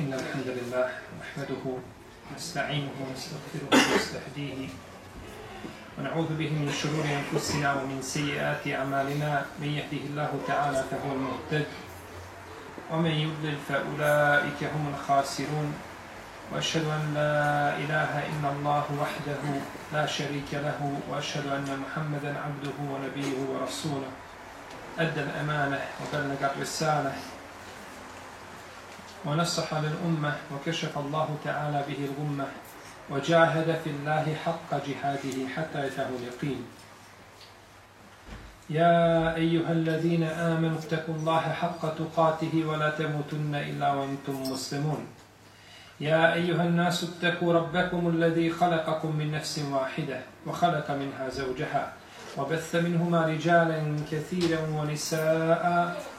إن الحمد لله نحمده نستعينه ونستغفره ونستهديه ونعوذ به من شرور أنفسنا ومن سيئات أعمالنا من يهده الله تعالى فهو المهتد ومن يضلل فأولئك هم الخاسرون وأشهد أن لا إله إلا الله وحده لا شريك له وأشهد أن محمدا عبده ونبيه ورسوله أدى الأمانة وبلغ الرسالة ونصح للأمة وكشف الله تعالى به الغمة وجاهد في الله حق جهاده حتى يتاه اليقين. يا أيها الذين آمنوا اتقوا الله حق تقاته ولا تموتن إلا وأنتم مسلمون. يا أيها الناس اتقوا ربكم الذي خلقكم من نفس واحدة وخلق منها زوجها وبث منهما رجالا كثيرا ونساء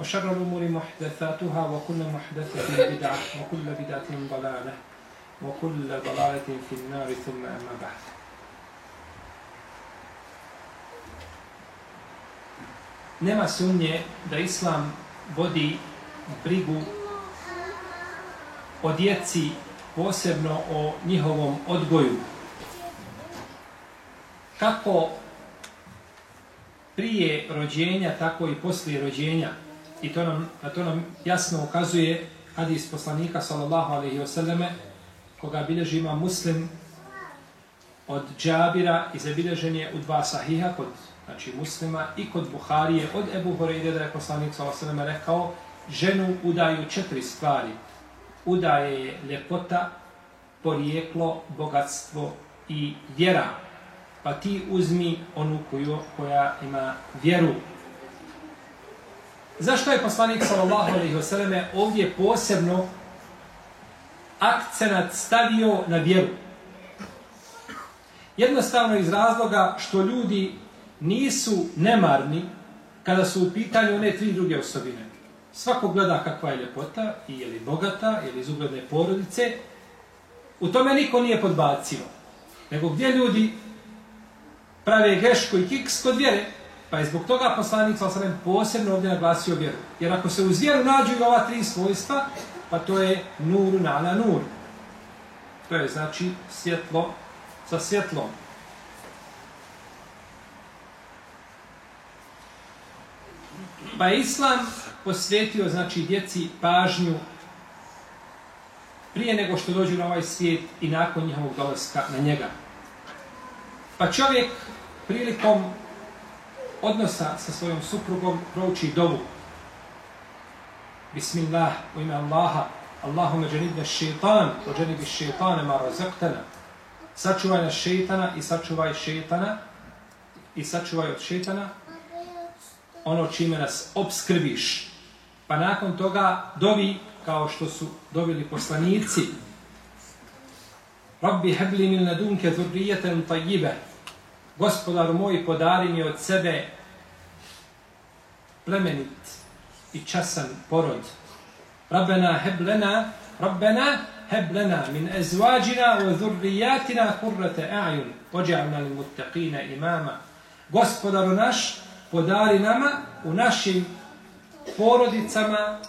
وشر الأمور محدثاتها وكل محدثة بدعة وكل بدعة ضلالة وكل ضلالة في النار ثم أما بعد Nema sumnje da Islam vodi brigu o djeci, posebno o njihovom odgoju. Kako prije rođenja, tako i poslije rođenja. I to nam, na to nam jasno ukazuje hadis poslanika sallallahu alaihi wasallame koga bilježi ima muslim od Džabira i zabilježen je u dva sahiha kod znači muslima i kod Buharije od Ebu Horeide da je poslanik sallallahu alaihi wasallame rekao ženu udaju četiri stvari. Udaje je ljepota, porijeklo, bogatstvo i vjera. Pa ti uzmi onu koju, koja ima vjeru Zašto je poslanik sallallahu alejhi ve selleme ovdje posebno akcenat stavio na vjeru? Jednostavno iz razloga što ljudi nisu nemarni kada su u pitanju one tri druge osobine. Svako gleda kakva je ljepota, i je li bogata, je li iz ugledne porodice. U tome niko nije podbacio. Nego gdje ljudi prave grešku i kiks kod vjere, Pa je zbog toga poslanik sa osrem posebno ovdje naglasio vjeru. Jer ako se uz vjeru nađu ova tri svojstva, pa to je nuru na na nur. To je znači svjetlo sa svjetlom. Pa je Islam posvetio znači djeci pažnju prije nego što dođu na ovaj svijet i nakon njihovog dolaska na njega. Pa čovjek prilikom odnosa sa svojom suprugom prouči dovu. Bismillah, u ime Allaha, Allahume dženibne šeitan, o dženibi šeitane ma zaktana. Sačuvaj nas šeitana i sačuvaj šeitana i sačuvaj od šeitana ono čime nas obskrbiš. Pa nakon toga dovi kao što su dovili poslanici. Rabbi hebli min ladunke zurrijeten tajjibe gospodaru moj, podari mi od sebe plemenit i časan porod. Rabbena heblena, Rabbena heblena min ezvađina u zurrijatina kurrate a'jun, ođa'na li muttaqina imama. Gospodaru naš, podari nama u našim porodicama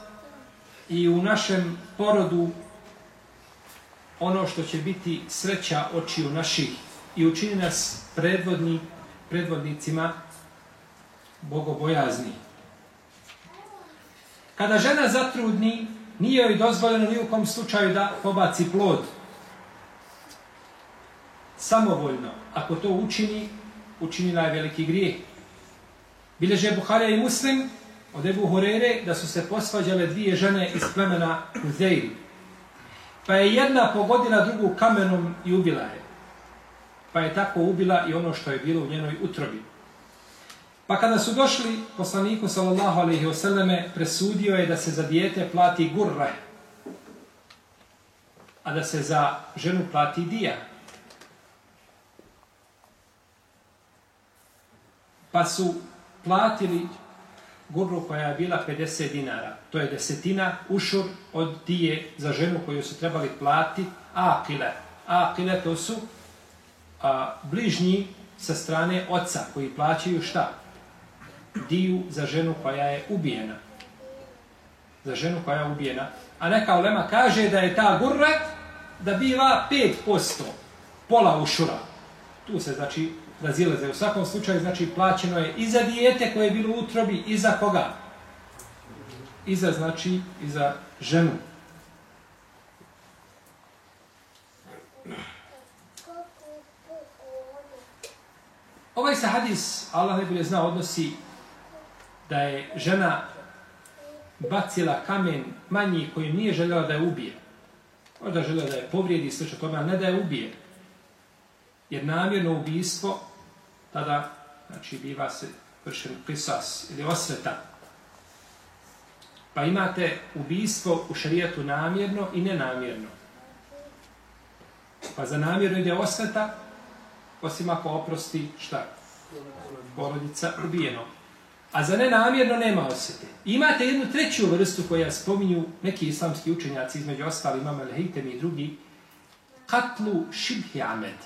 i u našem porodu ono što će biti sreća očiju naših i učini nas predvodni, predvodnicima bogobojazni. Kada žena zatrudni, nije joj dozvoljeno ni u kom slučaju da pobaci plod. Samovoljno. Ako to učini, učinila je veliki grijeh. Bileže Buharija i Muslim od Ebu Horere da su se posvađale dvije žene iz plemena Uzejri. Pa je jedna pogodila drugu kamenom i ubila je pa je tako ubila i ono što je bilo u njenoj utrobi. Pa kada su došli, poslaniku sallallahu alaihi oseleme presudio je da se za dijete plati gurre, a da se za ženu plati dija. Pa su platili gurru koja je bila 50 dinara. To je desetina ušur od dije za ženu koju su trebali plati akile. Akile to su a, bližnji sa strane oca koji plaćaju šta? Diju za ženu koja je ubijena. Za ženu koja je ubijena. A neka ulema kaže da je ta gurra da biva 5%, pola ušura. Tu se znači razilaze. U svakom slučaju znači plaćeno je i za dijete koje je bilo u utrobi i za koga? I za znači i za ženu. Ovaj se hadis, Allah ne bude znao, odnosi da je žena bacila kamen manji koji nije željela da je ubije. Možda željela da je povrijedi i sliče tome, a ne da je ubije. Jer namjerno ubijstvo tada znači, biva se vršen prisas ili osveta. Pa imate ubijstvo u šarijetu namjerno i nenamjerno. Pa za namjerno ide osveta, osim ako oprosti šta? Porodica ubijeno. A za nenamjerno nema osjete. Imate jednu treću vrstu koja spominju neki islamski učenjaci, između ostali imam Al-Hejtem i drugi, katlu šibhi amed.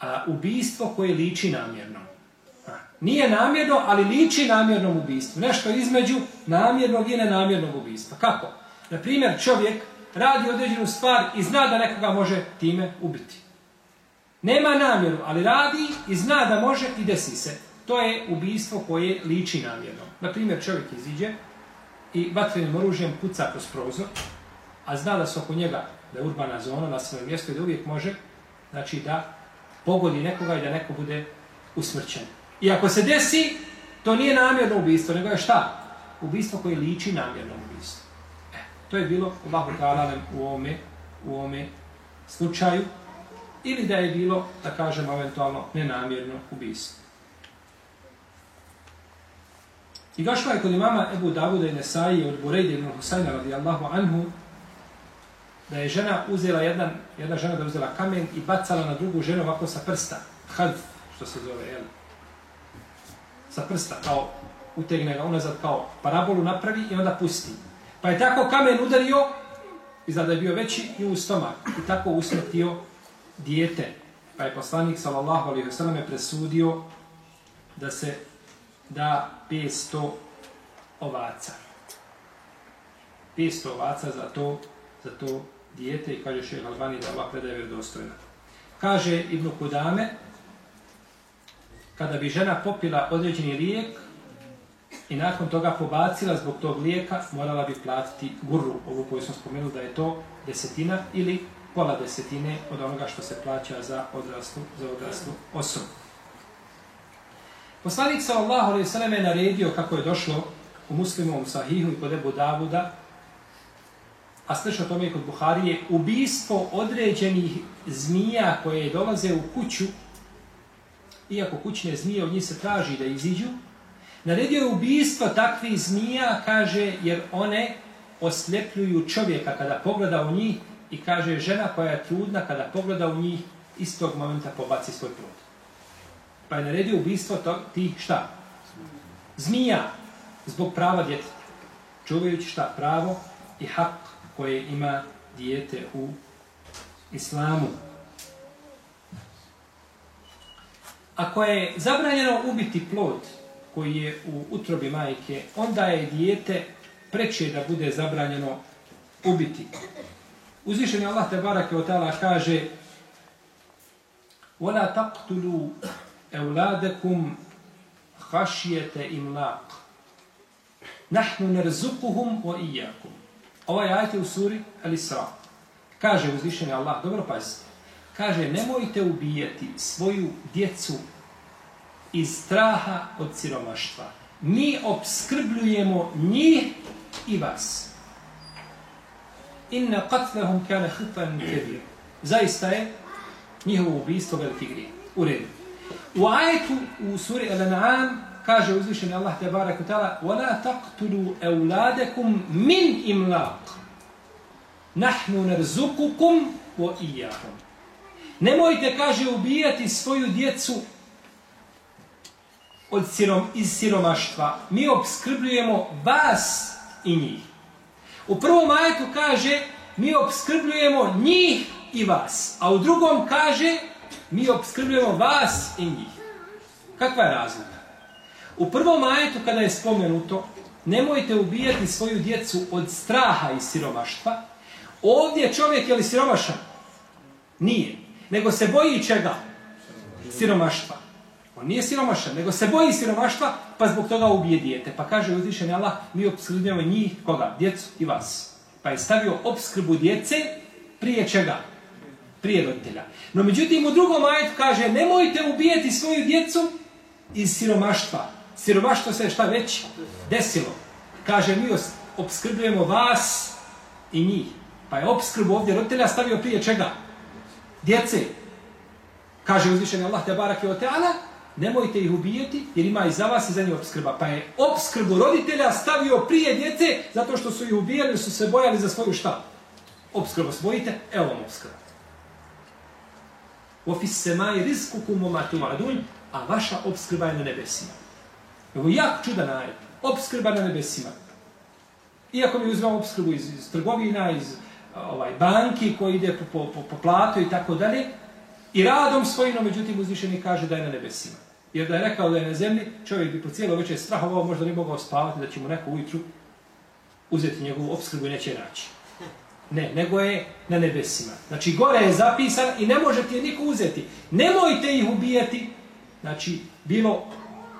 A, ubijstvo koje liči namjerno. A, nije namjerno, ali liči namjernom ubijstvu. Nešto između namjernog i nenamjernog ubijstva. Kako? Na primjer, čovjek radi određenu stvar i zna da nekoga može time ubiti. Nema namjeru, ali radi i zna da može i desi se. To je ubijstvo koje liči namjerno. Na primjer, čovjek iziđe i vatrenim oružjem puca kroz prozor, a zna da se oko njega, da je urbana zona na svojem mjestu i da uvijek može, znači da pogodi nekoga i da neko bude usmrćen. I ako se desi, to nije namjerno ubijstvo, nego je šta? Ubijstvo koje liči namjernom ubijstvo. E, to je bilo Allahu ta'ala u ome, u ome slučaju ili da je bilo, da kažemo, eventualno nenamjerno ubijstvo. I došla je kod imama Ebu Davuda i Nesaji od Burejde ibn Husayna radijallahu anhu da je žena uzela jedan, jedna žena da uzela kamen i bacala na drugu ženu ovako sa prsta. Had, što se zove, jel? Sa prsta, kao utegne ga unazad, kao parabolu napravi i onda pusti. Pa je tako kamen udario, izgleda da je bio veći, i u stomak. I tako usmrtio dijete. Pa je poslanik, sallallahu alaihi wa sallam, presudio da se da 500 ovaca. 500 ovaca za to, za to dijete i kaže šeha Albani da ova predaje vjerodostojna. Kaže Ibn Kudame, kada bi žena popila određeni lijek i nakon toga pobacila zbog tog lijeka, morala bi platiti guru, ovu koju sam spomenuli da je to desetina ili pola desetine od onoga što se plaća za odraslu, za odraslu osobu. Poslanik sallallahu alejhi ve sellem je naredio kako je došlo u Muslimovom sahihu i kod Ebu Davuda, a slično tome i kod Buharije, ubistvo određenih zmija koje dolaze u kuću, iako kućne zmije od njih se traži da iziđu, naredio je ubistvo takvih zmija, kaže, jer one osljepljuju čovjeka kada pogleda u njih i kaže žena koja je trudna kada pogleda u njih istog momenta pobaci svoj plod pa je naredio ubistvo tog, tih šta? Zmija, zbog prava djeteta. Čuvajući šta? Pravo i hak koje ima dijete u islamu. Ako je zabranjeno ubiti plod koji je u utrobi majke, onda je dijete preče da bude zabranjeno ubiti. Uzvišen je Allah te barake od kaže وَلَا تَقْتُلُوا euladekum hašijete imlaq. Nahnu nerzukuhum o ijakum. Ovaj ajet je u suri Al-Isra. Kaže uzvišeni Allah, dobro pazite, kaže nemojte ubijati svoju djecu iz straha od siromaštva. Mi obskrbljujemo njih i vas. Inna qatlahum kana khitan kabir. Zaista je njihovo ubijstvo veliki grije. U redu. U ajetu u suri Al-An'am kaže uzvišeni Allah te barek u tala وَلَا تَقْتُلُوا أَوْلَادَكُمْ مِنْ إِمْلَاقٍ نَحْنُ نَرْزُقُكُمْ وَإِيَّاهُمْ Nemojte, kaže, ubijati svoju djecu od sirom, iz siromaštva, mi obskrbljujemo vas i njih. U prvom ajetu kaže, mi obskrbljujemo njih i vas. A u drugom kaže, mi obskrbljujemo vas i njih. Kakva je razlika? U prvom ajetu kada je spomenuto, nemojte ubijati svoju djecu od straha i siromaštva, ovdje čovjek je li siromašan? Nije. Nego se boji čega? Siromaštva. On nije siromašan, nego se boji siromaštva, pa zbog toga ubije dijete. Pa kaže uzvišen Allah, mi obskrbljamo njih, koga? Djecu i vas. Pa je stavio obskrbu djece prije čega? Prije roditelja. No međutim, u drugom ajet kaže, nemojte ubijeti svoju djecu iz siromaštva. Siromaštvo se šta već desilo. Kaže, mi obskrbljujemo vas i njih. Pa je obskrbu ovdje roditelja stavio prije čega? Djece. Kaže uzvišeni Allah te barak je o teala, nemojte ih ubijeti jer ima i za vas i za njih obskrba. Pa je obskrbu roditelja stavio prije djece zato što su ih ubijali, su se bojali za svoju šta? Obskrbu svojite, evo vam obskrba. Ofis se maj rizku kumomatu a vaša obskrba je na nebesima. Evo jak čudan ajet. Obskrba na nebesima. Iako mi uzmemo obskrbu iz, iz trgovina, iz ovaj banki koji ide po, po, po, po platu i tako dalje, i radom svojim, međutim, uzvišeni kaže da je na nebesima. Jer da je rekao da je na zemlji, čovjek bi po cijelo večer strahovao, možda ne mogao spavati, da će mu neko ujutru uzeti njegovu obskrbu i neće naći. Ne, nego je na nebesima. Znači, gore je zapisan i ne možete je niko uzeti. Nemojte ih ubijati, znači, bilo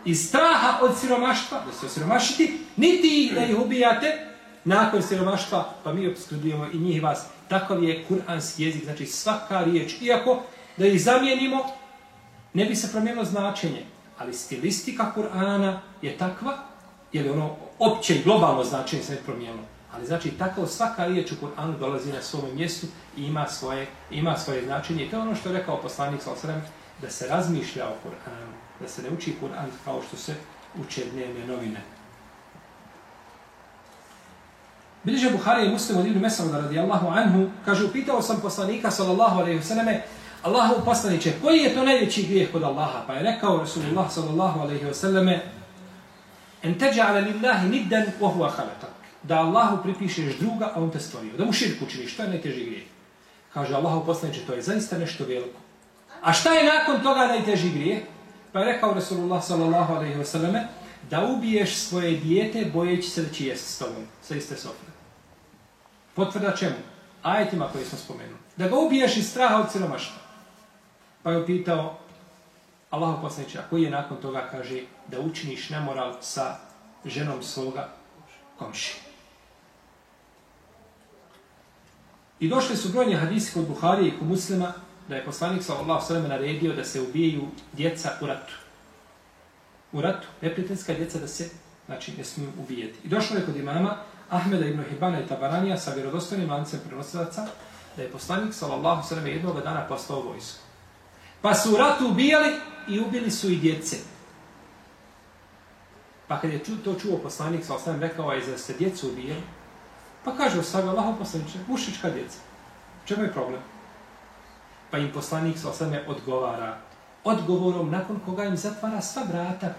iz straha od siromaštva, da se osiromašiti, niti da ih ubijate nakon siromaštva, pa mi obskrbujemo i njih vas. Takav je kuranski jezik, znači svaka riječ, iako da ih zamijenimo, ne bi se promijenilo značenje, ali stilistika Kur'ana je takva, jer je ono opće i globalno značenje se ne promijenilo. Ali znači tako svaka riječ u Kur'anu dolazi na svom mjestu i ima svoje, ima svoje značenje. I to je ono što je rekao poslanik Salosrem, da se razmišlja o Kur'anu, da se ne uči Kur'an kao što se uče dnevne novine. Biliže Buhari i Muslim od Ibn Mesauda radijallahu anhu, kaže, upitao sam poslanika sallallahu alaihi vseleme, Allahu poslaniće, koji je to najveći grijeh kod Allaha? Pa je rekao Rasulullah sallallahu alaihi wasallame, en teđa'ala lillahi niddan wa huwa khalatak. Da Allahu pripišeš druga, a on te stvorio. Da mu širku činiš, to je najteži grijeh. Kaže Allahu poslaniće, to je zaista nešto veliko. A šta je nakon toga najteži grijeh? Pa je rekao Rasulullah sallallahu alaihi wasallame, da ubiješ svoje dijete bojeći se da će jesti s tobom, sa iste sofne. Potvrda čemu? Ajetima koje smo spomenuli. Da ga ubiješ iz straha od siromaštva. Pa je upitao Allahu poslaniče, a koji je nakon toga kaže da učiniš nemoral sa ženom svoga komši. I došli su brojni hadisi kod Buharije i kod muslima da je poslanik sallallahu sallam naredio da se ubijaju djeca u ratu. U ratu, neprijateljska djeca da se, znači, ne smiju ubijeti. I došlo je kod imama Ahmeda ibn Hibana i Tabaranija sa vjerodostojnim lancem prenosilaca da je poslanik sallallahu sallam jednog dana postao vojsku. Pa su u ratu ubijali i ubili su i djece. Pa kad je to čuo poslanik sa sallam rekao je za se djecu ubijali, pa kaže ostavio Allaho poslaniče, mušička djeca. Čemu je problem? Pa im poslanik sa sallam odgovara odgovorom nakon koga im zatvara sva vrata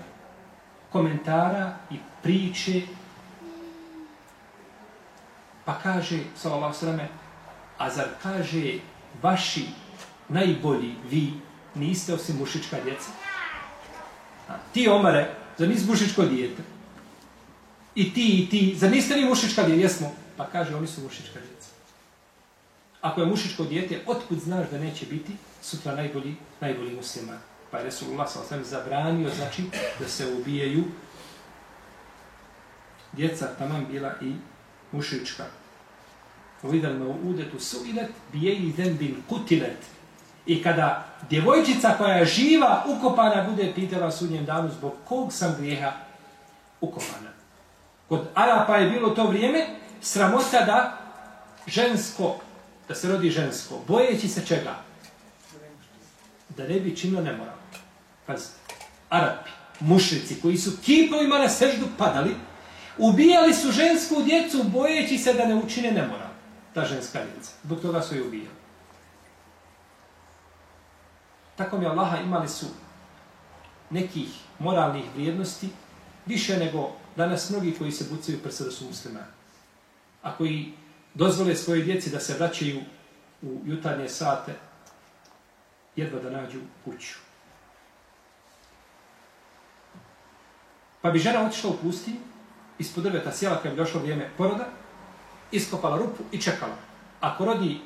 komentara i priče Pa kaže, sallallahu sallam, a zar kaže vaši najbolji vi niste osim mušička djeca? A, ti omare, zar nisi mušičko dijete? I ti, i ti, zar niste vi mušička djeca? Jesmo. Pa kaže, oni su mušička djeca. Ako je mušičko dijete, otkud znaš da neće biti sutra najbolji, najbolji musliman? Pa je Resulullah sallam zabranio, znači, da se ubijaju djeca taman bila i mušička. Uvidal me udetu suilet, bijeji zembin kutilet. I kada djevojčica koja je živa, ukopana, bude pitala sudnjem danu zbog kog sam grijeha ukopana. Kod Arapa je bilo to vrijeme sramota da žensko, da se rodi žensko, bojeći se čega? Da ne bi činilo nemoral. Pazite, Arapi, mušrici koji su kipovima na seždu padali, Ubijali su žensku djecu bojeći se da ne učine nemoral. Ta ženska djeca. Zbog toga su je ubijali. Tako mi Allaha imali su nekih moralnih vrijednosti više nego danas mnogi koji se bucaju prsa da su muslimani. A koji dozvole svoje djeci da se vraćaju u jutarnje sate, jedva da nađu kuću. Pa bi žena otišla u pustinju, ispod drveta sjela kad bi došlo vrijeme poroda, iskopala rupu i čekala. Ako rodi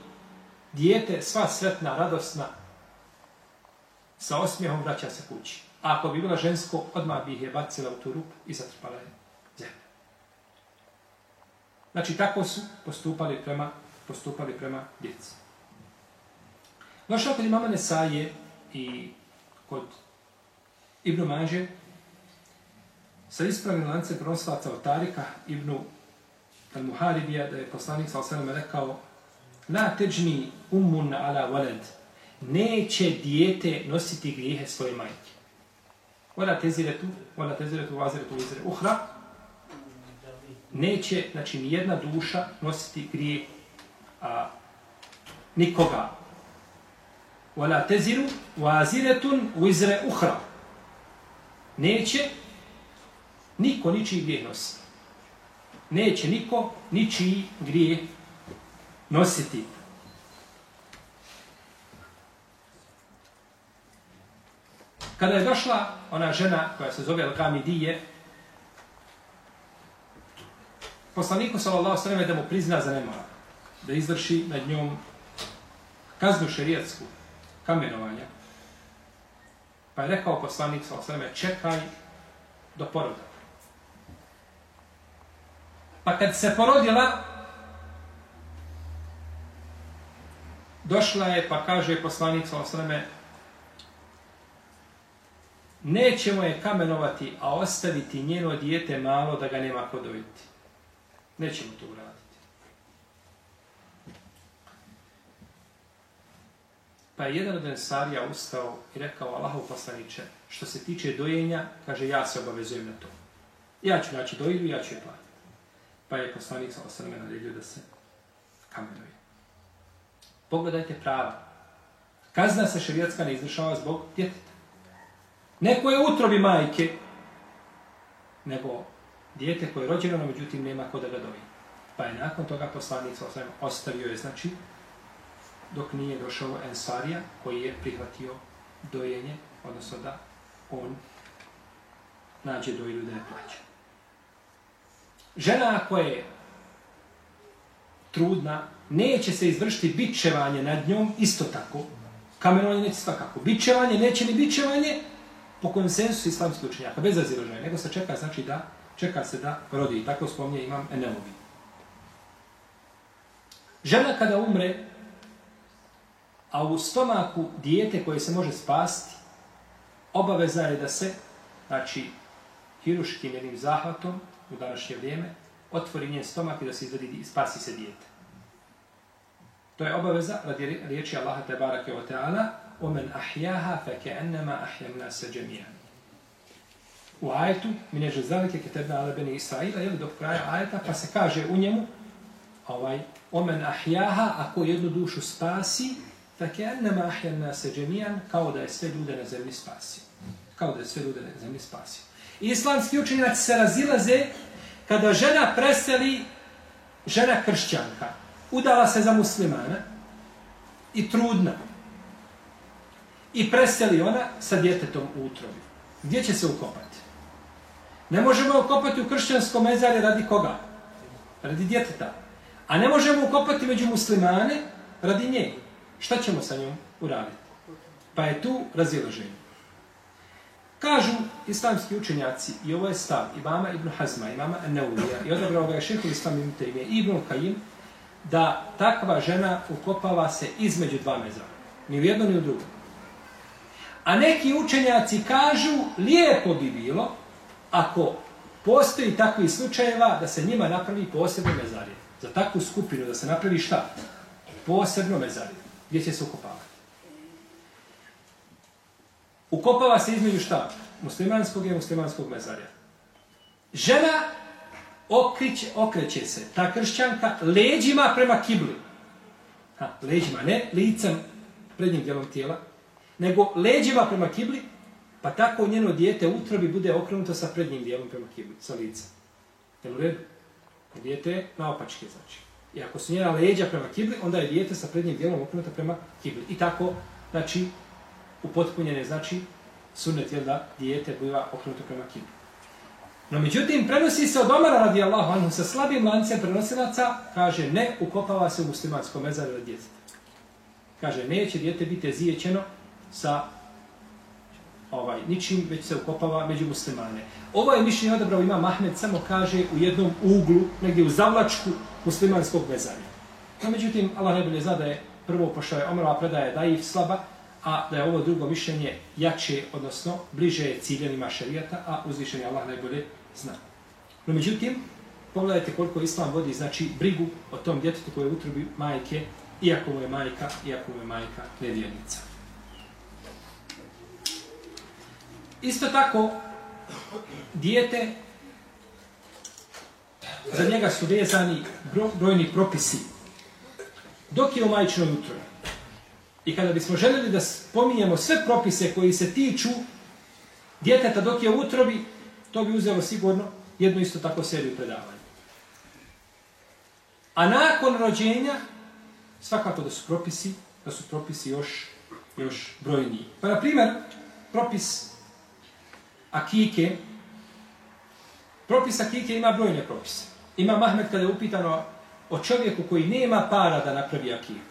dijete, sva sretna, radosna, sa osmijehom vraća se kući. A ako bi bila žensko, odmah bi ih je bacila u tu rupu i zatrpala je zemlju. Znači, tako su postupali prema, postupali prema djeci. Došao kod imama Nesaje i kod Ibnu Maže, sa ispravim lancem prenoslaca od Tarika, Ibnu Al-Muharibija, da je poslanik sa osanem rekao La teđni umun ala walad. Neće dijete nositi grijehe svoje majke. Wala teziretu, wala teziretu, vaziretu, vizire. Uhra, neće, znači, nijedna duša nositi grije a, nikoga. Wala teziru, vaziretun, vizire, uhra. Neće niko ničiji grijeh nositi. Neće niko ničiji grijeh nositi. Kada je došla ona žena koja se zove Al-Gamidije, poslaniku sallallahu sallam da mu prizna za nemora, da izvrši nad njom kaznu šerijatsku, kamenovanja. Pa je rekao poslanik sallallahu sallam, čekaj do poroda. Pa kad se porodila, došla je pa kaže poslanik sallallahu sallam, nećemo je kamenovati, a ostaviti njeno dijete malo da ga nema ko dojiti. Nećemo to uraditi. Pa je jedan od ensarija ustao i rekao Allahov poslaniče, što se tiče dojenja, kaže ja se obavezujem na to. Ja ću naći dojilju, ja ću je platiti. Pa je poslanik sa osrme naredio da se kamenuje. Pogledajte prava. Kazna se šerijatska ne izvršava zbog djeteta. Neko je utrobi majke, nego dijete koje je rođeno, no međutim nema ko da ga doji. Pa je nakon toga poslanik sa osvijem ostavio je, znači, dok nije došao Ensarija, koji je prihvatio dojenje, odnosno da on nađe dojilu da je plaća. Žena koja je trudna, neće se izvršiti bičevanje nad njom, isto tako, kamenovanje neće svakako. Bičevanje, neće ni bičevanje, po konsensusu islamskih učenjaka, bez razilaženja, nego se čeka, znači da, čeka se da rodi. Tako spomnije imam Enelovi. Žena kada umre, a u stomaku dijete koje se može spasti, obaveza je da se, znači, hiruškim jednim zahvatom u današnje vrijeme, otvori njen stomak i da se izvedi i spasi se dijete. To je obaveza radi riječi Allaha te barake o teala, ومن أحياها فكأنما أحيا الناس جميعا U ajetu, mi neže zalike ketebna ala beni Israila, jel, dok kraja ajeta, pa se kaže u njemu, ovaj, omen ahjaha, ako jednu dušu spasi, tako je nema ahjan nase džemijan, kao da je sve ljude na zemlji spasio. Kao da je sve ljude na zemlji spasio. Islamski učenjaci se razilaze kada žena preseli, žena kršćanka, udala se za muslimana i trudna, i preseli ona sa djetetom u utrobi. Gdje će se ukopati? Ne možemo ukopati u kršćanskom mezare radi koga? Radi djeteta. A ne možemo ukopati među muslimane radi nje. Šta ćemo sa njom uraditi? Pa je tu razilaženje. Kažu islamski učenjaci, i ovo je stav imama Ibn Hazma, imama Neulija, i odabrao ga je šeho islam Ibn i Ibn Kajim, da takva žena ukopava se između dva mezara. Ni u jedno, ni u drugo. A neki učenjaci kažu, lijepo bi bilo, ako postoji takvi slučajeva, da se njima napravi posebno mezarje. Za takvu skupinu da se napravi šta? Posebno mezarje. Gdje će se ukopavati? Ukopava se između šta? Muslimanskog i muslimanskog mezarja. Žena okriće, okreće se, ta kršćanka, leđima prema kibli. Ha, leđima, ne licem prednjim dijelom tijela, nego leđima prema kibli Pa tako njeno dijete utrobi bude okrenuto sa prednjim dijelom prema kibli, sa lica. Jel u redu? Dijete je naopačke, znači. I ako su njena leđa prema kibli, onda je dijete sa prednjim dijelom okrenuto prema kibli. I tako, znači, upotpunjene, znači, sunnet je da dijete biva okrenuto prema kibli. No međutim, prenosi se od Omara radijallahu anhu sa slabim lancem prenosilaca, kaže, ne ukopava se u muslimanskom mezaru od djeteta. Kaže, neće dijete biti zijećeno sa ovaj ničim, već se ukopava među muslimane. Ovo je mišljenje odabrao ima Mahmed, samo kaže u jednom uglu, negdje u zavlačku muslimanskog vezanja. No međutim, Allah najbolje zna da je prvo pošto je Omerova predaja da je slaba, a da je ovo drugo mišljenje jače, odnosno bliže je ciljenima šarijata, a uzvišenje Allah najbolje zna. No međutim, pogledajte koliko Islam vodi, znači brigu o tom djetetu koje utrubi majke, iako mu je majka, iako mu je majka nevjernica. Isto tako, dijete, za njega su vezani brojni propisi dok je u majčinoj utrobi. I kada bismo željeli da spominjemo sve propise koji se tiču djeteta dok je u utrobi, to bi uzelo sigurno jednu isto tako seriju predavanja. A nakon rođenja, svakako da su propisi, da su propisi još, još brojniji. Pa, na primjer, propis akike, propis akike ima brojne propise. Ima Mahmed kada je upitano o čovjeku koji nema para da napravi akiku.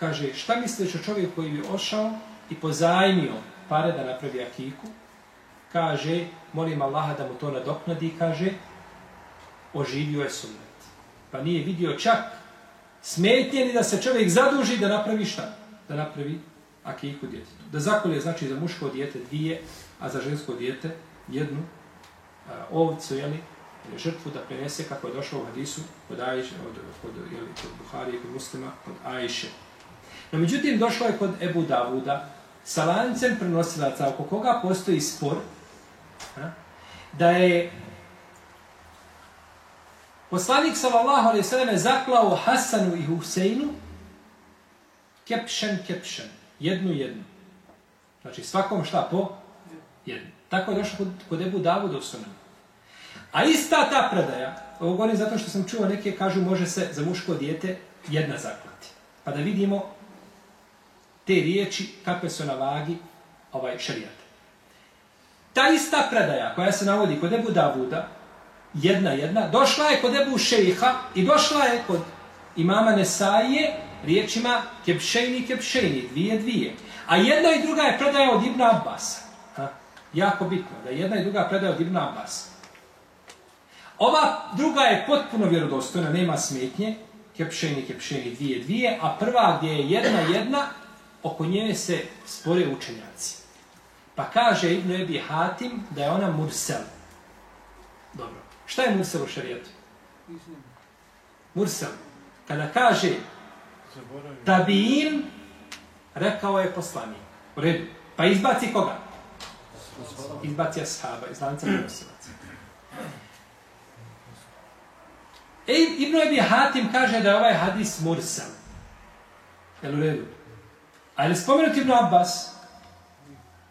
Kaže, šta misliš o čovjeku koji bi ošao i pozajmio pare da napravi akiku? Kaže, molim Allaha da mu to nadoknadi, kaže, oživio je sunnet. Pa nije vidio čak smetnjeni da se čovjek zaduži da napravi šta? Da napravi akiku djetetu. Da zakolje znači za muško dijete dvije, a za žensko dijete jednu a, ovcu, jeli, žrtvu da prenese kako je došao u hadisu kod Ajše, od, kod, jeli, kod Buharije, kod muslima, kod Ajše. No, međutim, došlo je kod Ebu Davuda sa lancem prenosilaca oko koga postoji spor a, da je poslanik sallallahu alaihi sallam zaklao Hasanu i Huseinu kepšen, kepšen, jednu, jednu. Znači, svakom šta po? Jer Tako je došlo kod, kod Ebu Davuda u sunanu. A ista ta predaja, ovo govorim zato što sam čuo neke, kažu može se za muško dijete jedna zaklati. Pa da vidimo te riječi kakve su na vagi ovaj šarijat. Ta ista predaja koja se navodi kod Ebu Davuda, jedna jedna, došla je kod Ebu Šejha i došla je kod imama Nesaije riječima kepšejni, kepšejni, dvije, dvije. A jedna i druga je predaja od Ibn Abbas. Jako bitno da jedna i druga predaja od Ibn Abbas. Ova druga je potpuno vjerodostojna, nema smetnje, kepšeni, kepšeni, dvije, dvije, a prva gdje je jedna, jedna, oko nje se spore učenjaci. Pa kaže Ibn Ebi Hatim da je ona mursel. Dobro. Šta je mursel u šarijetu? Mursel. Kada kaže tabiin, rekao je poslanik. U redu. Pa izbaci koga? Izbaci ashaba, iz lanca prenosilaca. E, Ibn Ebi Hatim kaže da je ovaj hadis mursal. Jel u redu? A je spomenut Ibn Abbas?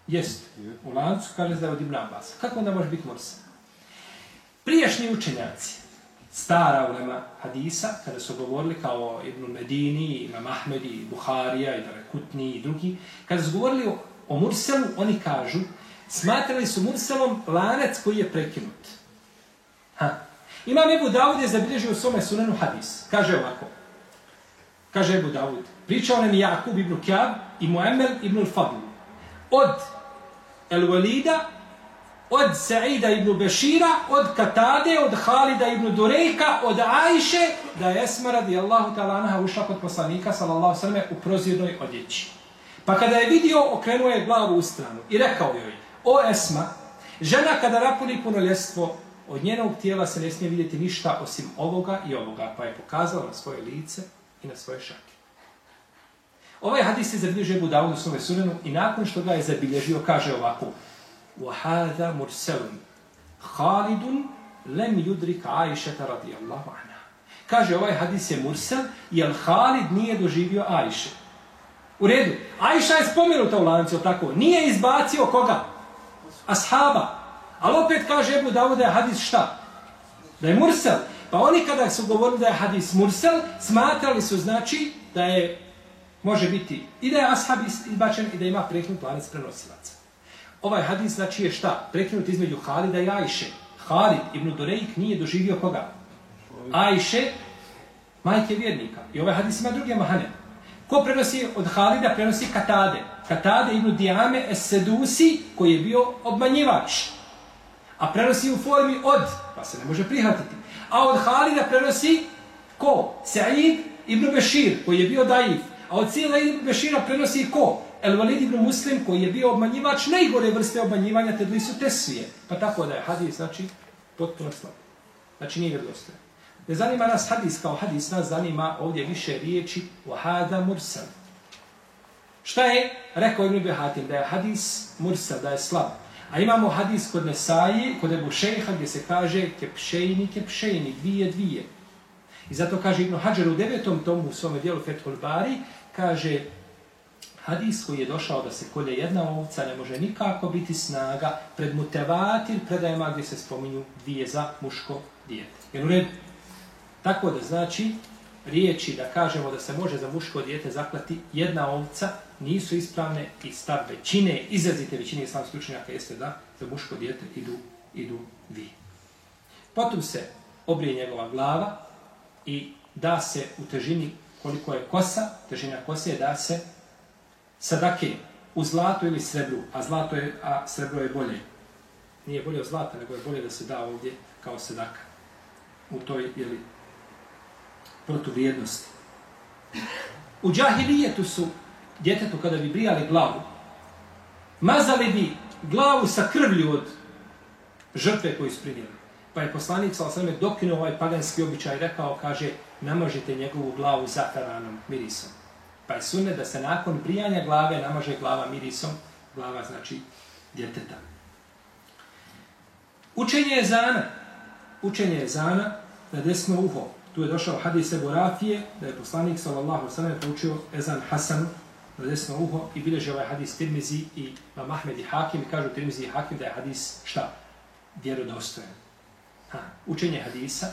Jest. U lancu kaže da je od Ibn Abbas. Kako onda može biti mursal? Priješnji učenjaci, stara ulema hadisa, kada su govorili kao Ibn Medini, Imam Ahmedi, Buharija, i Darekutni i drugi, kada su govorili o, o Murselu, oni kažu, smatrali su Murselom lanac koji je prekinut. Ha. Imam Ebu Dawud je zabilježio u svome sunanu hadis. Kaže ovako. Kaže Ebu Dawud. Pričao nam Jakub ibn Kjab i Muammel ibn Fadl. Od El Walida od Sa'ida ibn Bešira, od Katade, od Halida ibn Durejka, od Ajše, da je Esma radijallahu ta'ala ušla kod poslanika, sallallahu sallam, u prozirnoj odjeći. Pa kada je vidio, okrenuo je glavu u stranu i rekao joj, o Esma, žena kada rapuni punoljestvo, od njenog tijela se ne smije vidjeti ništa osim ovoga i ovoga, pa je pokazala na svoje lice i na svoje šake. Ovaj hadis je zabilježio Ebu Dawud u svome sunenu i nakon što ga je zabilježio, kaže ovako, وهذا مرسل خالد لم يدرك عائشة رضي الله عنها kaže ovaj hadis je mursel jer Halid nije doživio Ajše U redu. Ajša je spomenuta u lancu, tako? Nije izbacio koga? Ashaba. Ali opet kaže Ebu Davud da je hadis šta? Da je mursel. Pa oni kada su govorili da je hadis mursel, smatrali su znači da je, može biti i da je ashab izbačen i da ima prekinut lanac prenosilaca. Ovaj hadis znači je šta? Prekinut između Halida i Ajše. Halid ibn Durejk nije doživio koga? Ajše, majke vjernika. I ovaj hadis ima druge mahane. Ko prenosi od Halida? Prenosi Katade. Katade ibn Dijame es-Sedusi koji je bio obmanjivač. A prenosi u formi od, pa se ne može prihvatiti. A od Halida prenosi ko? Sa'id ibn Bešir koji je bio daif. A od Sila ibn Bešira prenosi ko? El Walid ibn Muslim koji je bio obmanjivač najgore vrste obmanjivanja te su tesvije. Pa tako da je hadis, znači, potpuno slab. Znači nije vjerodostojan. Ne zanima nas hadis kao hadis, nas zanima ovdje više riječi o hada mursal. Šta je? Rekao Ibn Behatim da je hadis mursa, da je slab. A imamo hadis kod Nesaji, kod Ebu Šejha, gdje se kaže kepšejni, kepšejni, dvije, dvije. I zato kaže Ibn Hajar u devetom tomu u svome dijelu Fethul Bari, kaže hadis koji je došao da se kolje jedna ovca ne može nikako biti snaga pred mutevatir predajema gdje se spominju dvije za muško dijete. Jer u redu, Tako da znači riječi da kažemo da se može za muško dijete zaklati jedna ovca nisu ispravne i stav većine, izrazite većine islamskih učenjaka jeste da za muško dijete idu, idu vi. Potom se obrije njegova glava i da se u težini koliko je kosa, težina kose da se sadake u zlatu ili srebru, a zlato je, a srebro je bolje. Nije bolje od zlata, nego je bolje da se da ovdje kao sadaka u toj ili protuvrijednosti. U džahilijetu su djetetu kada bi brijali glavu, mazali bi glavu sa krvlju od žrtve koju su prinijeli. Pa je poslanik sa osvrame dokinuo ovaj paganski običaj rekao, kaže, namažite njegovu glavu zataranom mirisom. Pa je sunne da se nakon brijanja glave namaže glava mirisom, glava znači djeteta. Učenje je zana. Učenje je zana na desno uho. Tu je došao hadis Ebu Rafije, da je poslanik sallallahu sallam poučio Ezan Hasan na desno uho i bileže ovaj hadis Tirmizi i Imam Ahmed i Hakim i kažu Tirmizi i Hakim da je hadis šta? Vjerodostojen. Ha, učenje hadisa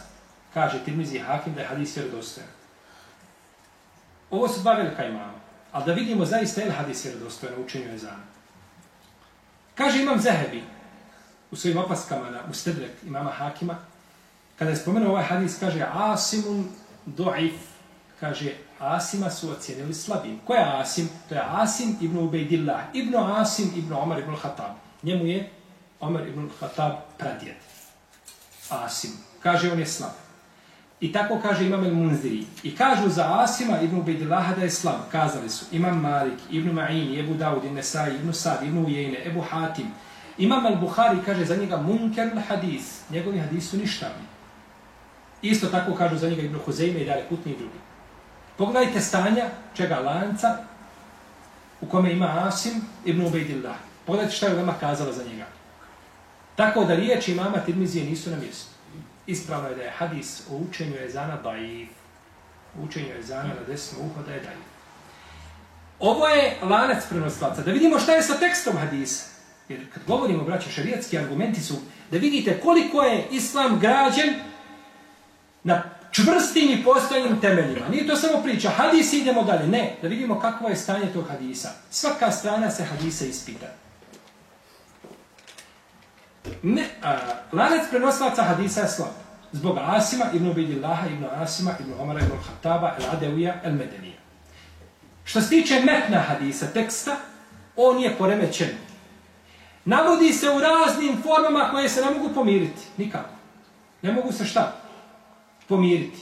kaže Tirmizi i Hakim da je hadis vjerodostojen. Ovo su dva velika imama. Ali da vidimo zaista je hadis vjerodostojen u učenju Ezana. Kaže imam Zehebi u svojim opaskama na Ustedrek imama Hakima, Kada je spomenuo ovaj hadis, kaže Asimun do'if, kaže Asima su ocijenili slabim. Ko je Asim? To je Asim ibn Ubejdillah, ibn Asim ibn Omar ibn Khattab. Njemu je Omar ibn Khattab pradjed. Asim. Kaže on je slab. I tako kaže Imam el Munziri. I kažu za Asima ibn Ubejdillaha da je slab. Kazali su Imam Malik, ibn Ma'ini, Ebu Dawud, ibn Nesai, ibn Sad, ibn Ujejne, Ebu Hatim. Imam al-Bukhari kaže za njega munker hadis. Njegovi hadis su ništavni. Isto tako kažu za njega Ibn Huzeyme i Dare Kutni i drugi. Pogledajte stanja čega lanca u kome ima Asim Ibn Ubejdillah. Pogledajte šta je Ulema kazala za njega. Tako da riječi imama Tirmizije nisu na mjestu. Ispravno je da je hadis o učenju ezana daif. Učenju ezana na desno uho da je daif. Ovo je lanac prenoslaca. Da vidimo šta je sa tekstom hadisa. Jer kad govorimo, braće, šarijatski argumenti su da vidite koliko je islam građen na čvrstim i postojanim temeljima. Nije to samo priča, hadis idemo dalje. Ne, da vidimo kakvo je stanje tog hadisa. Svaka strana se hadisa ispita. Ne, a, lanac prenoslaca hadisa je slab. Zbog Asima, Ibn Ubidillaha, Ibn Asima, Ibn Omara, Ibn Khattaba, El Adewija, El Medenija. Što se tiče metna hadisa, teksta, on je poremećen. Navodi se u raznim formama koje se ne mogu pomiriti. Nikako. Ne mogu se šta? Pomiriti.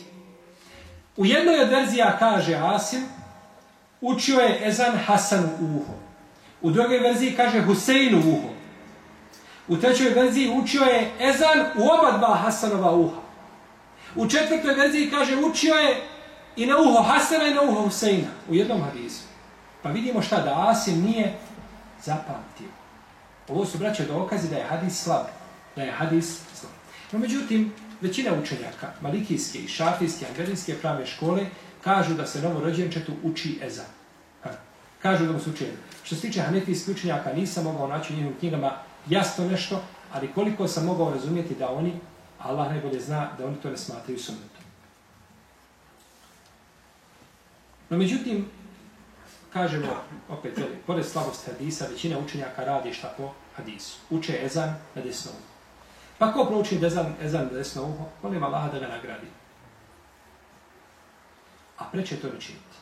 U jednoj od verzija kaže Asim, učio je Ezan Hasanu uho. U drugoj verziji kaže Huseinu uho. U trećoj verziji učio je Ezan u oba dva Hasanova uha. U četvrtoj verziji kaže učio je i na uho Hasana i na uho Huseina. U jednom hadisu. Pa vidimo šta da Asim nije zapamtio. Ovo su braće dokazi da je hadis slab. Da je hadis slab. No međutim, Većina učenjaka, malikijske i šafijske, angelinske prave škole, kažu da se novorođenčetu uči eza. Kažu da mu su učeni. Što se tiče hanefijskih učenjaka, nisam mogao naći u njihovim knjigama jasno nešto, ali koliko sam mogao razumijeti da oni, Allah najbolje zna, da oni to ne smatraju sunnetom. No međutim, kažemo, opet, jeli, pored slabosti hadisa, većina učenjaka radi šta po hadisu. Uče ezan na desnovu. Pa ko prouči ezan, ezan desno uho, molim Allaha da ga nagradi. A preče to ne činiti.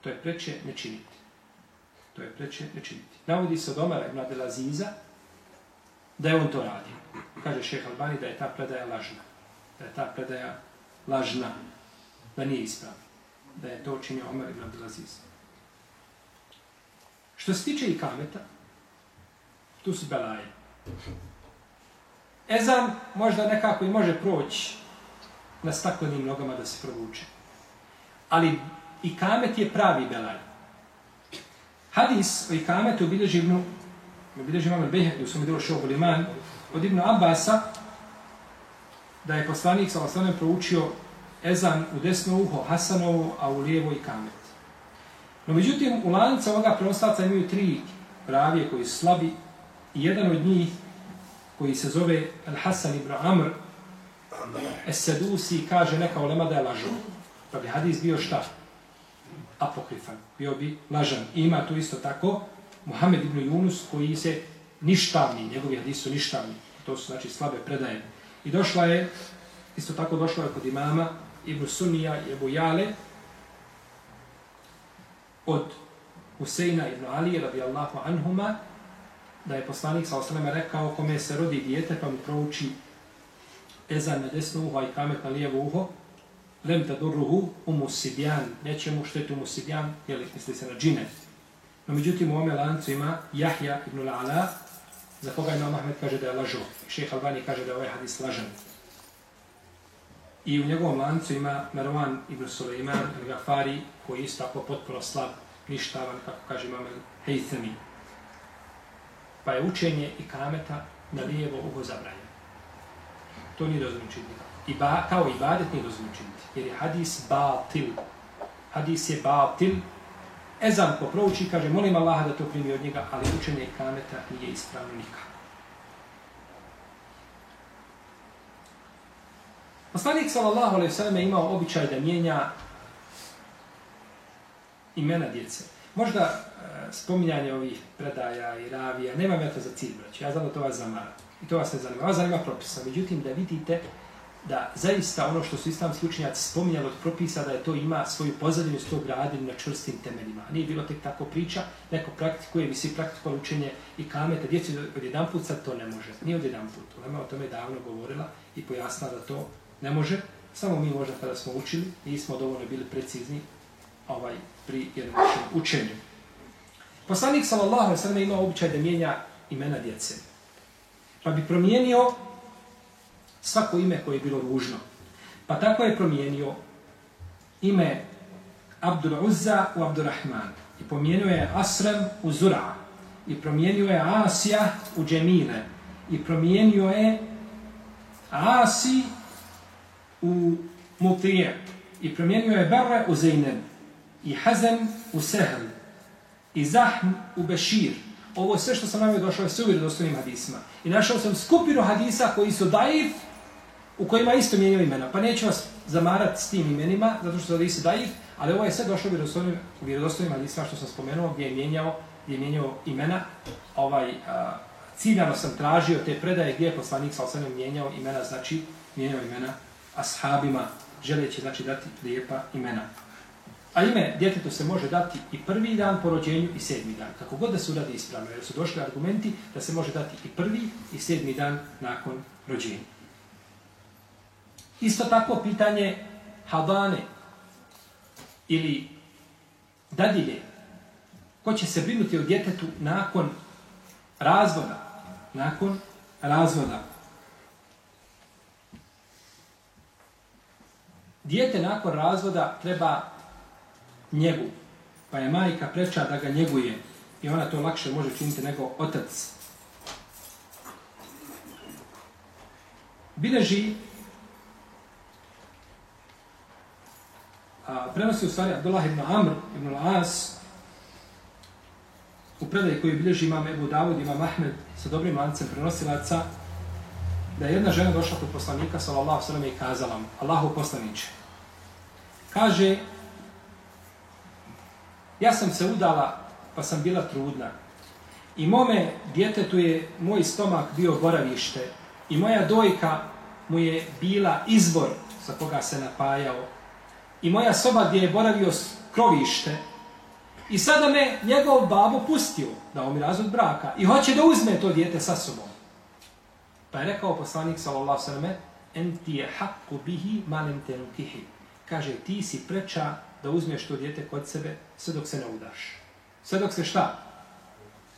To je preče ne činiti. To je preče ne činiti. Navodi se od Omara ibn Adelaziza da je on to radio. Kaže šeha Albani da je ta predaja lažna. Da je ta predaja lažna. Da nije ispravna. Da je to učinio Omar ibn Adelaziza. Što se tiče i kameta, tu su belaje. Ezan možda nekako i može proći na staklenim nogama da se provuče. Ali i kamet je pravi belaj. Hadis o i kametu obilježi ibn obilježi imam al-Behek, u svome delu šobu liman, od Ibn Abasa, da je poslanik sa Lasanem proučio ezan u desno uho Hasanovu, a u lijevo i kamet. No međutim, u lanca ovoga prenostavca imaju tri ravije koji su slabi i jedan od njih koji se zove Al-Hasan ibn Amr Es-Sedusi kaže neka olema da je lažan. Pa bi hadis bio šta? Apokrifan. Bio bi lažan. I ima tu isto tako Muhammed ibn Yunus koji se ništavni, njegovi hadisi su ništavni. To su znači slabe predaje. I došla je, isto tako došla je kod imama Ibn Sunnija i Ebu Jale, od Huseina ibn Ali radijallahu anhuma da je poslanik sa osaleme rekao kome se rodi dijete pa mu prouči ezan na desno uho i kamet na lijevo uho lem ta durruhu umu sidjan neće mu štetu umu sidjan jeli misli se na džine. No međutim u ome lancu ima Jahja ibn La'ala za koga ima Mahmed kaže da je lažo. Šeha Albani kaže da je ovaj hadis lažan. I u njegovom lancu ima Marwan ibn Suleiman al-Gafari, koji je isto tako potpuno slab, ništavan, kako kaže imam Haythami. Pa je učenje i kameta na lijevo uho zabranjeno. To nije dozvoljeno činiti. I ba, kao i badet nije dozvoljeno činiti. Jer je hadis batil. Hadis je batil. Ezan ko prouči, kaže, molim Allaha da to primi od njega, ali učenje i kameta nije ispravno nikako. Poslanik sallallahu alejhi ve sellem imao običaj da mijenja imena djece. Možda spominjanje ovih predaja i ravija, nemam ja to za cilj, brać. Ja znam da to vas zamara. I to vas ne zanima. Vas zanima propisa. Međutim, da vidite da zaista ono što su islamski učenjaci spominjali od propisa, da je to ima svoju pozadinu, s tog gradili na čvrstim temeljima. Nije bilo tek tako priča, neko praktikuje, vi svi praktikovali učenje i kamete, djeci od jedan put sad to ne može. Nije od jedan put. Ona o tome davno govorila i pojasnila da to ne može, samo mi možda kada smo učili, nismo dovoljno bili precizni ovaj pri jednom učenju. Poslanik sallallahu alejhi ve sellem imao običaj da mijenja imena djece. Pa bi promijenio svako ime koje je bilo ružno. Pa tako je promijenio ime Abdul Uzza u Abdurrahman. I promijenio je Asrem u Zura. I promijenio je Asija u Džemile. I promijenio je Asi u Mutije i promijenio je Barre u Zeynep i Hazem u Sehel i Zahm u Bešir. Ovo sve što sam nam je došao je sve u vjerodostojnim hadisima. I našao sam skupinu hadisa koji su daif, u kojima isto mijenjaju imena. Pa neću vas zamarati s tim imenima, zato što su hadisi daif, ali ovo je sve došlo u vjerodostojnim hadisima što sam spomenuo, gdje je mijenjao, gdje je mijenjao imena. Ovaj, a, ciljano sam tražio te predaje gdje je poslanik sa osanem mijenjao imena, znači mijenjao imena ashabima, želeći znači dati lijepa imena. A ime djetetu se može dati i prvi dan po rođenju i sedmi dan. Kako god da se uradi ispravno, jer su došli argumenti da se može dati i prvi i sedmi dan nakon rođenja. Isto tako pitanje hadane ili dadilje. Ko će se brinuti o djetetu nakon razvoda? Nakon razvoda. Dijete nakon razvoda treba njegu, pa je majka preča da ga njeguje. I ona to lakše može činiti nego otac. Bileži a, prenosi u stvari Abdullah ibn Amr ibn Al-As u predaj koji bilježi imam Ebu Davud, imam Ahmed sa dobrim lancem prenosilaca, da je jedna žena došla kod poslanika, sallallahu sallam, i kazala mu, Allahu poslaniće. Kaže, ja sam se udala, pa sam bila trudna, i mome djetetu je moj stomak bio boravište, i moja dojka mu je bila izvor sa koga se napajao, i moja soba gdje je boravio krovište, i sada me njegov babo pustio, da mi razvod braka, i hoće da uzme to dijete sa sobom. Pa je rekao poslanik sallallahu sallam, enti je haqqu bihi malim tenukihi. Kaže, ti si preča da uzmeš to dijete kod sebe sve dok se ne udaš. Sve dok se šta?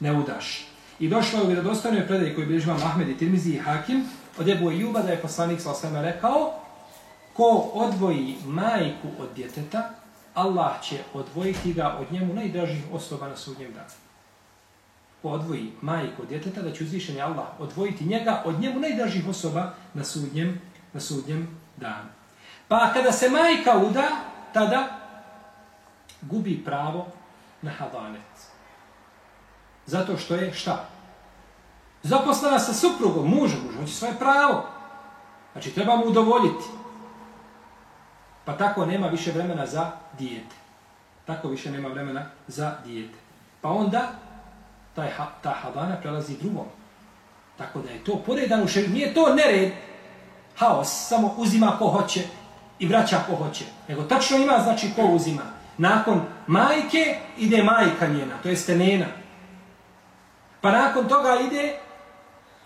Ne udaš. I došlo je u vjerodostojnoj predaji koji bilježi vam Ahmed i Tirmizi i Hakim, od Ebu Ejuba da je poslanik sa sallam rekao, ko odvoji majku od djeteta, Allah će odvojiti ga od njemu najdražih osoba na sudnjem danu ko odvoji majku od djeteta, da će uzvišeni Allah odvojiti njega od njemu najdražih osoba na sudnjem, na sudnjem danu. Pa kada se majka uda, tada gubi pravo na havanet. Zato što je šta? Zaposlena sa suprugom, mužem, mužem, hoće svoje pravo. Znači, treba mu udovoljiti. Pa tako nema više vremena za dijete. Tako više nema vremena za dijete. Pa onda taj, ta habana prelazi drugom. Tako da je to poredan u šeru. Nije to nered, haos, samo uzima ko hoće i vraća ko hoće. Nego tačno ima, znači, ko uzima. Nakon majke ide majka njena, to jeste nena. Pa nakon toga ide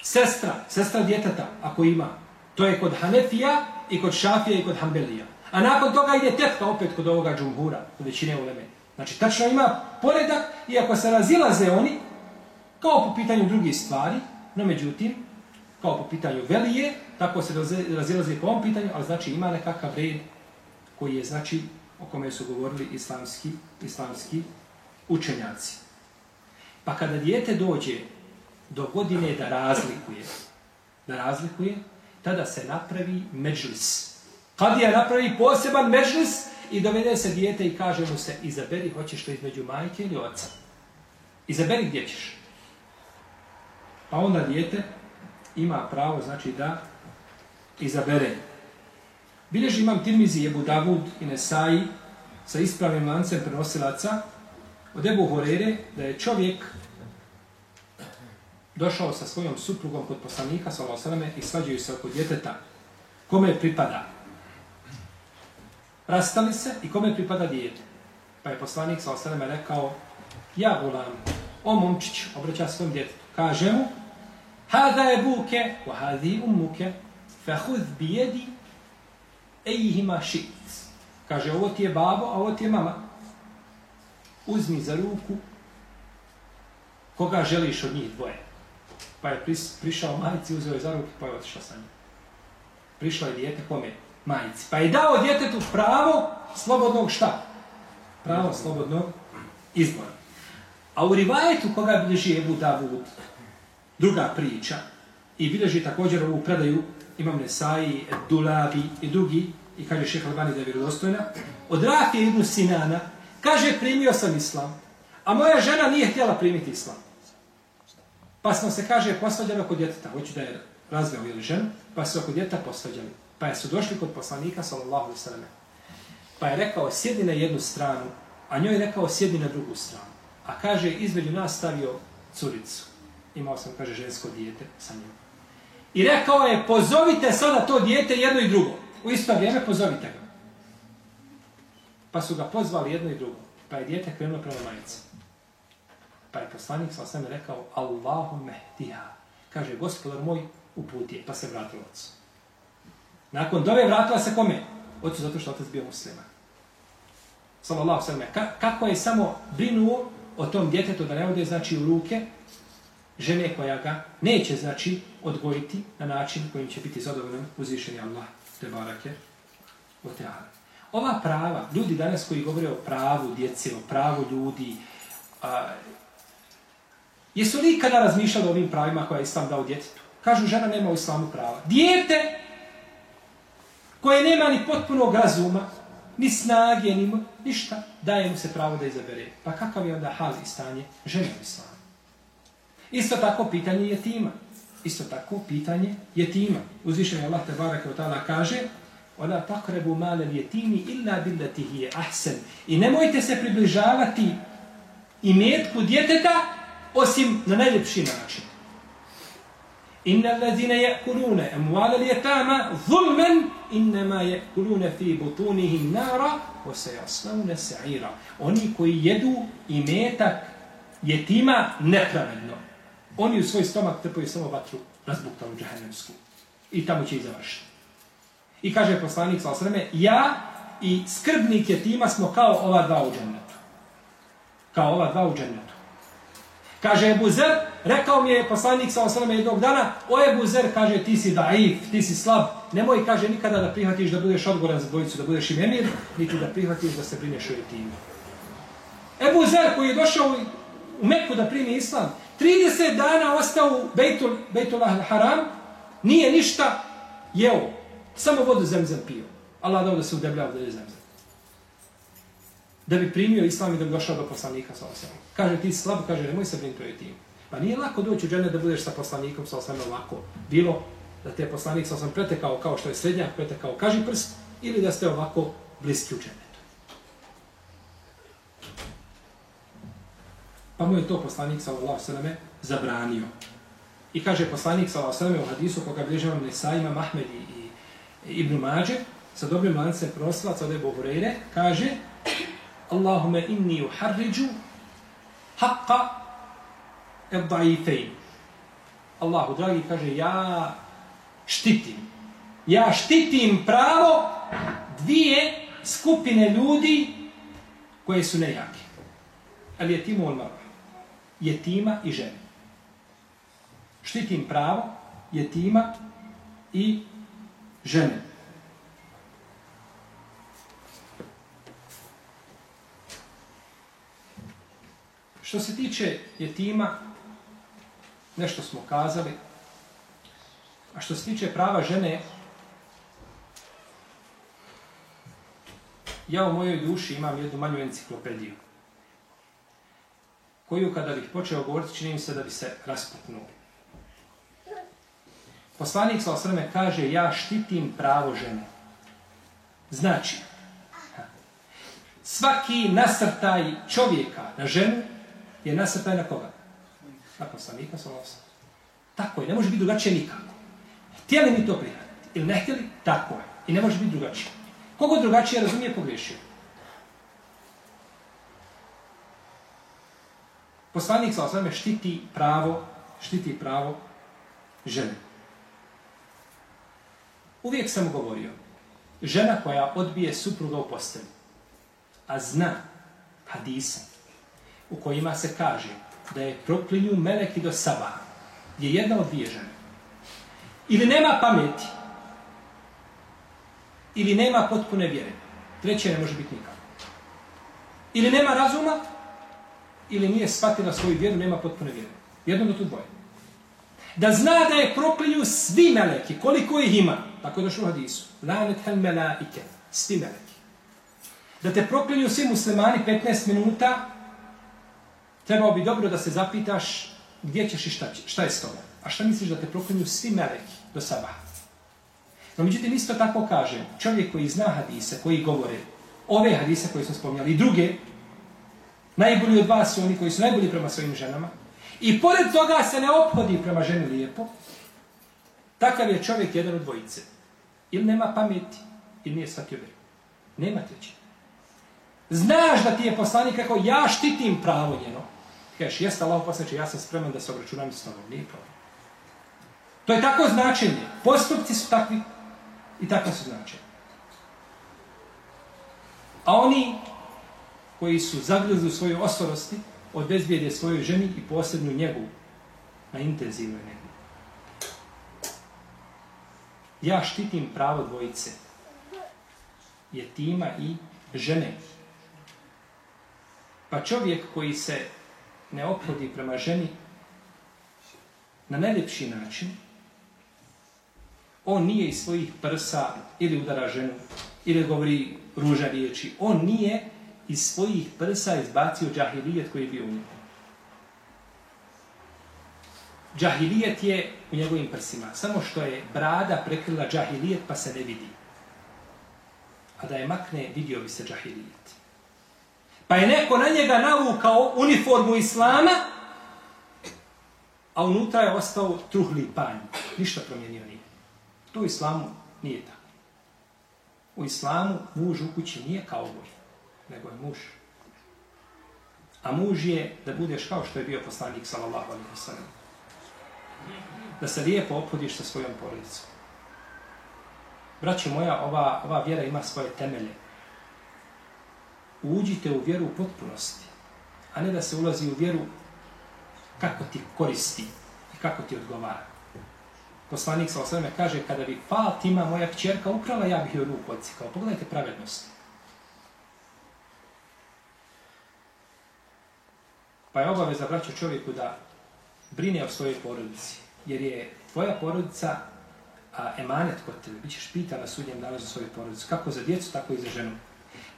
sestra, sestra djeteta, ako ima. To je kod Hanefija i kod Šafija i kod Hanbelija. A nakon toga ide tetka opet kod ovoga džumhura, kod većine uleme. Znači, tačno ima poredak, iako se razilaze oni, kao po pitanju drugih stvari, no međutim, kao po pitanju velije, tako se razilaze po ovom pitanju, ali znači ima nekakav red koji je, znači, o kome su govorili islamski, islamski učenjaci. Pa kada dijete dođe do godine da razlikuje, da razlikuje, tada se napravi međlis. Kad je napravi poseban međlis i dovede se dijete i kaže mu se, izaberi, hoćeš li između majke ili oca. Izaberi gdje ćeš. Pa onda dijete ima pravo, znači, da izabere. Bilježi imam Tirmizi je Davud i Nesai sa ispravim lancem prenosilaca od Ebu Horere da je čovjek došao sa svojom suprugom kod poslanika sa Losaleme i svađaju se oko djeteta. Kome je pripada? Rastali se i kome pripada djete? Pa je poslanik sa Losaleme rekao ja volam o momčić obraća svom djetetu. Kaže mu Hada je buke, wa hadi umuke, fa bijedi bi ejihima šit. Kaže, ovo ti je babo, a ovo ti je mama. Uzmi za ruku koga želiš od njih dvoje. Pa je prišao majici, uzeo je za ruku, pa je otišla sa njim. Prišla je dijete kome? Majici. Pa je dao djetetu pravo slobodnog šta? Pravo slobodnog izbora. A u rivajetu koga bilježi Ebu Davud, druga priča, i bilježi također ovu predaju imam Nesai, Dulabi i drugi i kaže šeha Albani da je vjerodostojna. Od Rafije ibn Sinana kaže primio sam islam a moja žena nije htjela primiti islam. Pa smo se kaže posvađali oko djeteta. Hoću da je razveo ili ženu? Pa se oko djeteta posvađali. Pa su došli kod poslanika sallallahu alaihi sallam. Pa je rekao sjedi na jednu stranu a njoj je rekao sjedi na drugu stranu. A kaže između nas stavio curicu. Imao sam, kaže, žensko dijete sa njom. I rekao je, pozovite sada to dijete jedno i drugo. U isto vrijeme pozovite ga. Pa su ga pozvali jedno i drugo. Pa je dijete krenulo prema majice. Pa je poslanik sa osam rekao, Allahu mehdiha. Kaže, gospodar moj, uputi je. Pa se vratilo ocu. Nakon dove vratila se kome? Ocu zato što otac bio musliman. Sallallahu sallam. Ka kako je samo brinuo o tom djetetu da ne ode znači u ruke žene koja ga neće znači odgojiti na način kojim će biti zadovoljan uzvišeni Allah te barake o teala. Ova prava, ljudi danas koji govore o pravu djece, o pravu ljudi, a, jesu li kada razmišljali o ovim pravima koja je Islam dao djetetu? Kažu, žena nema u Islamu prava. Dijete koje nema ni potpunog razuma, ni snage, ni ništa, daje mu se pravo da izabere. Pa kakav je onda hal i stanje žene u islamu? Isto tako pitanje je tima. Isto tako pitanje je tima. Uzvišen je Allah te barake od tada kaže Ola takrebu male vjetini illa billati hije ahsen. I nemojte se približavati i metku djeteta osim na najljepši način. Inna allazina yakuluna amwala al-yatama zulman inma yakuluna fi butunihim nara wa sayaslawna sa'ira. Oni koji jedu imetak jetima nepravedno. Oni u svoj stomak trpaju samo vatru razbuktanu džahennemsku. I tamo će i završiti. I kaže poslanik sa osreme, ja i skrbnik jetima smo kao ova dva u džennetu. Kao ova dva u džennetu. Kaže Ebu Zer, rekao mi je poslanik sa osreme jednog dana, o Ebu Zer, kaže, ti si daif, ti si slab, nemoj, kaže, nikada da prihvatiš da budeš odgovoran za dvojicu, da budeš im emir, niti da prihvatiš da se brineš o jetimu. Ebu Zer, koji je došao u Meku da primi islam, 30 dana ostao u Bejtul, Bejtul Haram, nije ništa jeo, samo vodu zemzem pio. Allah dao da se udebljava da je zemzem. Da bi primio islam i da bi došao do poslanika sa osam. Kaže, ti slab, slabo, kaže, nemoj se brinuti o tim. Pa nije lako doći u džene da budeš sa poslanikom sa osam lako. Bilo da te poslanik sa osam pretekao kao što je srednjak pretekao kaži prst ili da ste ovako bliski u džene. Pa mu je to poslanik sallallahu sallame zabranio. I kaže poslanik sallallahu sallame u hadisu koga bliže vam Mahmedi i Ibn Mađe sa dobrim lancem proslaca od Ebu Hureyre kaže Allahume inni uharriđu haqqa ed-da'ifein. Allahu dragi kaže ja štitim. Ja štitim pravo dvije skupine ljudi koje su nejake. Ali je timo on jetima i žene. Štitim pravo jetima i žene. Što se tiče jetima, nešto smo kazali, a što se tiče prava žene, ja u mojoj duši imam jednu manju enciklopediju koju kada bih počeo govoriti, čini mi se da bi se rasputnuo. Poslanik sa osrme kaže, ja štitim pravo žene. Znači, svaki nasrtaj čovjeka na ženu je nasrtaj na koga? Na poslanika sa osrme. Tako je, ne može biti drugačije nikako. Htjeli mi to prihvatiti ili ne htjeli, tako je. I ne može biti drugačije. Kogo drugačije razumije, pogriješio. Poslanik sa osvrame štiti pravo, štiti pravo žene. Uvijek sam govorio, žena koja odbije supruga u postelju, a zna hadisa u kojima se kaže da je proklinju meleki do saba, je jedna od dvije žene. Ili nema pameti, ili nema potpune vjere. Treće ne može biti nikako. Ili nema razuma, ili nije shvatila svoju vjeru, nema potpune vjere. Jedno do tu dvoje. Da zna da je proklinju svi meleki, koliko ih ima, tako je došlo u hadisu, lanet hel melaike, svi meleki. Da te proklinju svi muslimani 15 minuta, trebao bi dobro da se zapitaš gdje ćeš i šta, šta je s tobom. A šta misliš da te proklinju svi meleki do sabaha? No, međutim, isto tako kaže, čovjek koji zna hadise, koji govore, ove hadise koje smo spominjali i druge, Najbolji od vas su oni koji su najbolji prema svojim ženama. I pored toga se ne obhodi prema ženi lijepo. Takav je čovjek jedan od dvojice. Ili nema pameti, ili nije shvatio vjeru. Nema treći. Znaš da ti je poslanik rekao, ja štitim pravo njeno. Kažeš, jeste Allah poslaniče, ja sam spreman da se obračunam s tobom. Nije problem. To je tako značenje. Postupci su takvi i tako su značenje. A oni koji su zagrizli u svojoj osorosti, odbezbijede svojoj ženi i posebnu njegu na intenzivnoj njegu. Ja štitim pravo dvojice, jetima i žene. Pa čovjek koji se ne ophodi prema ženi na najljepši način, on nije iz svojih prsa ili udara ženu ili govori ruža riječi. On nije iz svojih prsa izbacio džahilijet koji je bio u njegu. Džahilijet je u njegovim prsima. Samo što je brada prekrila džahilijet pa se ne vidi. A da je makne, vidio bi se džahilijet. Pa je neko na njega navukao uniformu islama, a unutra je ostao truhli panj. Ništa promijenio nije. To u islamu nije tako. U islamu muž u kući nije kao boj, nego je muž. A muž je da budeš kao što je bio poslanik, sallallahu alaihi wa sallam. Da se lijepo opodiš sa svojom porodicom. Braćo moja, ova, ova vjera ima svoje temelje. Uđite u vjeru u potpunosti, a ne da se ulazi u vjeru kako ti koristi i kako ti odgovara. Poslanik sa osvrame kaže, kada bi Fatima, moja kćerka, ukrala, ja bih joj ruku odsikao. Pogledajte pravednosti. Pa je obaveza braću čovjeku da brine o svojoj porodici. Jer je tvoja porodica a, emanet kod tebe. Bićeš pitan na sudnjem danu za svoju porodicu. Kako za djecu, tako i za ženu.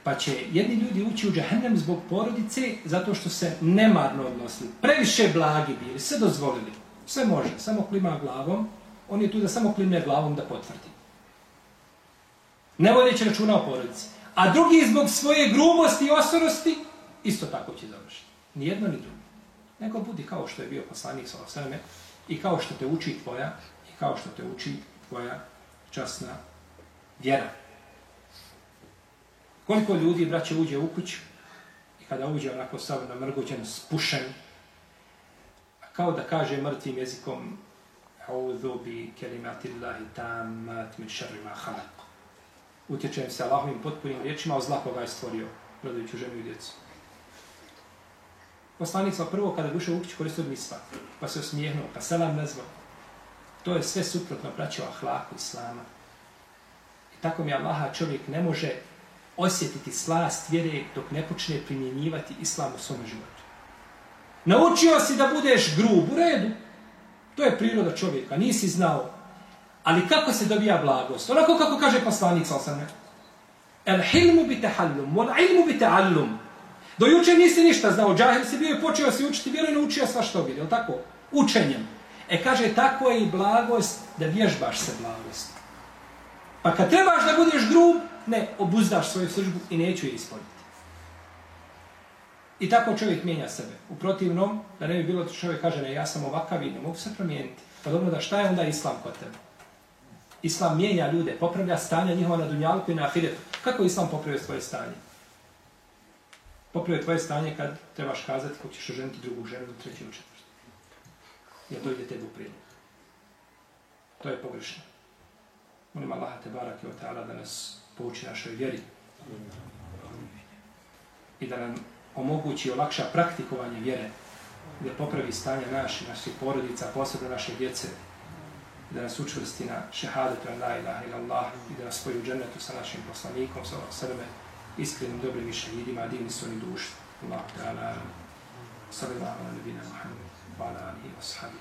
Pa će jedni ljudi ući u džahennem zbog porodice zato što se nemarno odnosili. Previše blagi bili, sve dozvolili. Sve može, samo klima glavom. On je tu da samo klimne glavom da potvrdi. Ne vodeći računa o porodici. A drugi zbog svoje grubosti i osorosti isto tako će završiti. Ni jedno ni drugo. Neko budi kao što je bio poslanik sa osreme i kao što te uči tvoja i kao što te uči tvoja časna vjera. Koliko ljudi, braće, uđe u kuću i kada uđe onako sav mrguđen, spušen, kao da kaže mrtvim jezikom A'udhu bi kelimatillahi tamat min šarri ma halak. Utječem se Allahovim potpunim riječima o zla koga je stvorio, gledajući ženu i djecu. Poslanik sam prvo kada duše u kuću koristio misva, pa se osmijehnuo, pa selam nazvao. To je sve suprotno braćo ahlaku islama. I tako mi Allaha čovjek ne može osjetiti slast vjere dok ne počne primjenjivati islam u svom životu. Naučio si da budeš grub u redu. To je priroda čovjeka, nisi znao. Ali kako se dobija blagost? Onako kako kaže poslanik sa osam El hilmu bi tehallum, wal ilmu bi teallum. Do juče nisi ništa znao, džahil si bio i počeo si učiti vjeru i naučio sva što bilo, tako? Učenjem. E kaže, tako je i blagost da vježbaš se blagost. Pa kad trebaš da budeš grub, ne, obuzdaš svoju sržbu i neću je ispuniti. I tako čovjek mijenja sebe. U protivnom, da ne bi bilo to čovjek kaže, ne, ja sam ovakav i ne mogu se promijeniti. Pa dobro, da šta je onda islam kod tebe? Islam mijenja ljude, popravlja stanja njihova na dunjalku i na ahiretu. Kako islam popravlja svoje stanje? Popravi tvoje stanje kad trebaš kazati kako ćeš oženiti drugu ženu, treću četvrtu. jer to ide tebi u prilog. To je pogrešno. Molim Allaha te barak i ta'ala da nas pouči našoj vjeri i da nam omogući olakša praktikovanje vjere da popravi stanje naši, naših porodica, posebno naše djece, da nas učvrsti na šehadetu la ilaha ila Allah i da nas spoji u džennetu sa našim poslanikom, sa srbe, iskrenim dobrim mišljenjima, divni su oni društvo. Allah, ta'ala, sallallahu ala nebina Muhammed, ala alihi wa sahabi,